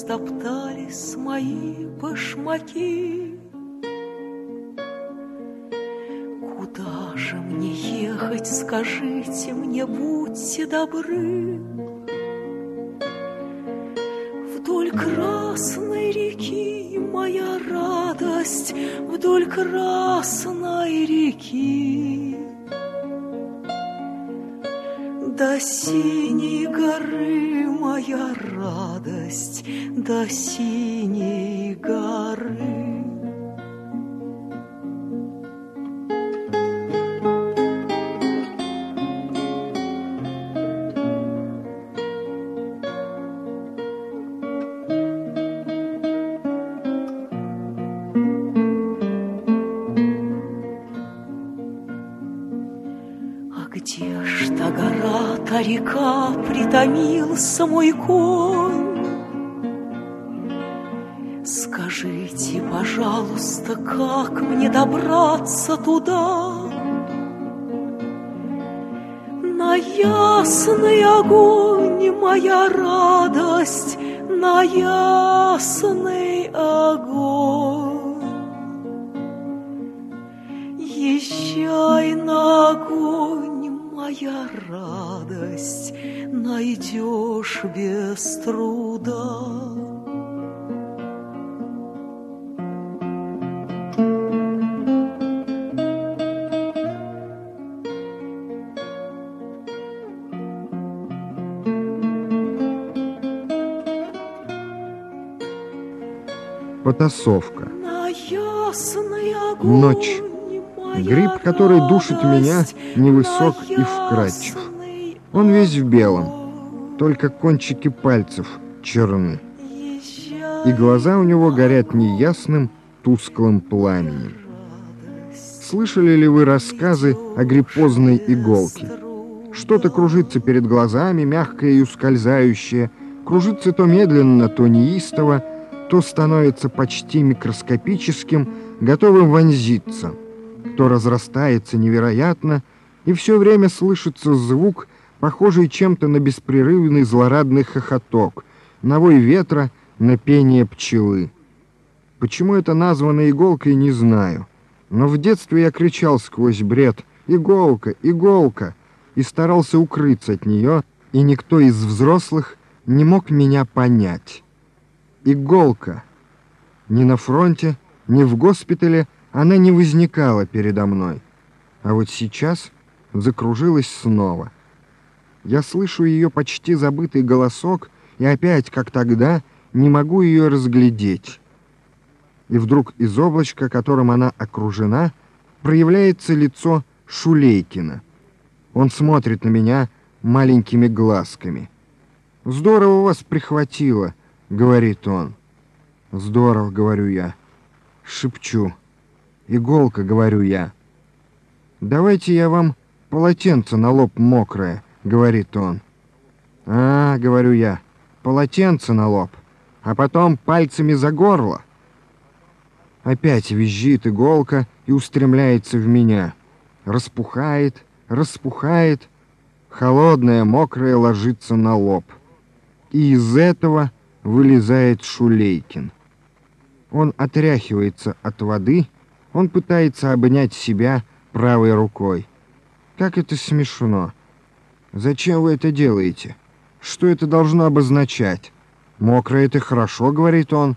Обиделся, стоптались мои башмаки. Куда же мне ехать, скажите мне, будьте добры. Вдоль красной реки моя радость, Вдоль красной реки. До синей горы моя радость, До синей горы. Где ж та гора, та река, притомился мой конь? Скажите, пожалуйста, как мне добраться туда? На ясный огонь моя радость, на ясный огонь. Езжай на огонь, моя радость, Найдешь без труда. Потасовка. Ночь. Гриб, который душит меня, невысок и вкрадчив. Он весь в белом, только кончики пальцев черны, и глаза у него горят неясным, тусклым пламенем. Слышали ли вы рассказы о гриппозной иголке? Что-то кружится перед глазами, мягкое и ускользающее, кружится то медленно, то неистово, то становится почти микроскопическим, готовым вонзиться, то разрастается невероятно, и все время слышится звук, похожий чем-то на беспрерывный злорадный хохоток, на вой ветра, на пение пчелы. Почему это названо иголкой, не знаю. Но в детстве я кричал сквозь бред «Иголка! Иголка!» и старался укрыться от нее, и никто из взрослых не мог меня понять. Иголка. Ни на фронте, ни в госпитале она не возникала передо мной. А вот сейчас закружилась снова. Я слышу ее почти забытый голосок, и опять, как тогда, не могу ее разглядеть. И вдруг из облачка, которым она окружена, проявляется лицо Шулейкина. Он смотрит на меня маленькими глазками. «Здорово вас прихватило», — говорит он. «Здорово», — говорю я. Шепчу. «Иголка», — говорю я. «Давайте я вам полотенце на лоб мокрое», — говорит он. «А, — говорю я, — полотенце на лоб, а потом пальцами за горло». Опять визжит иголка и устремляется в меня. Распухает, распухает, холодное, мокрое ложится на лоб. И из этого вылезает Шулейкин. Он отряхивается от воды, он пытается обнять себя правой рукой. Как это смешно. Зачем вы это делаете? Что это должно обозначать? Мокрое это хорошо, говорит он.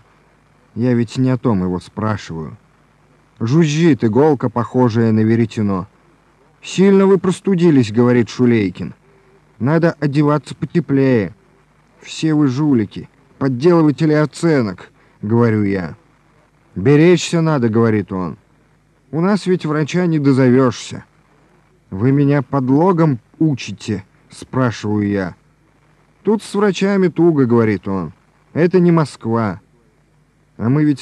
Я ведь не о том его спрашиваю. Жужжит иголка, похожая на веретено. «Сильно вы простудились», — говорит Шулейкин. «Надо одеваться потеплее». «Все вы жулики, подделыватели оценок», — говорю я. «Беречься надо», — говорит он. «У нас ведь врача не дозовешься». «Вы меня подлогом учите?» — спрашиваю я. «Тут с врачами туго», — говорит он. «Это не Москва. А мы ведь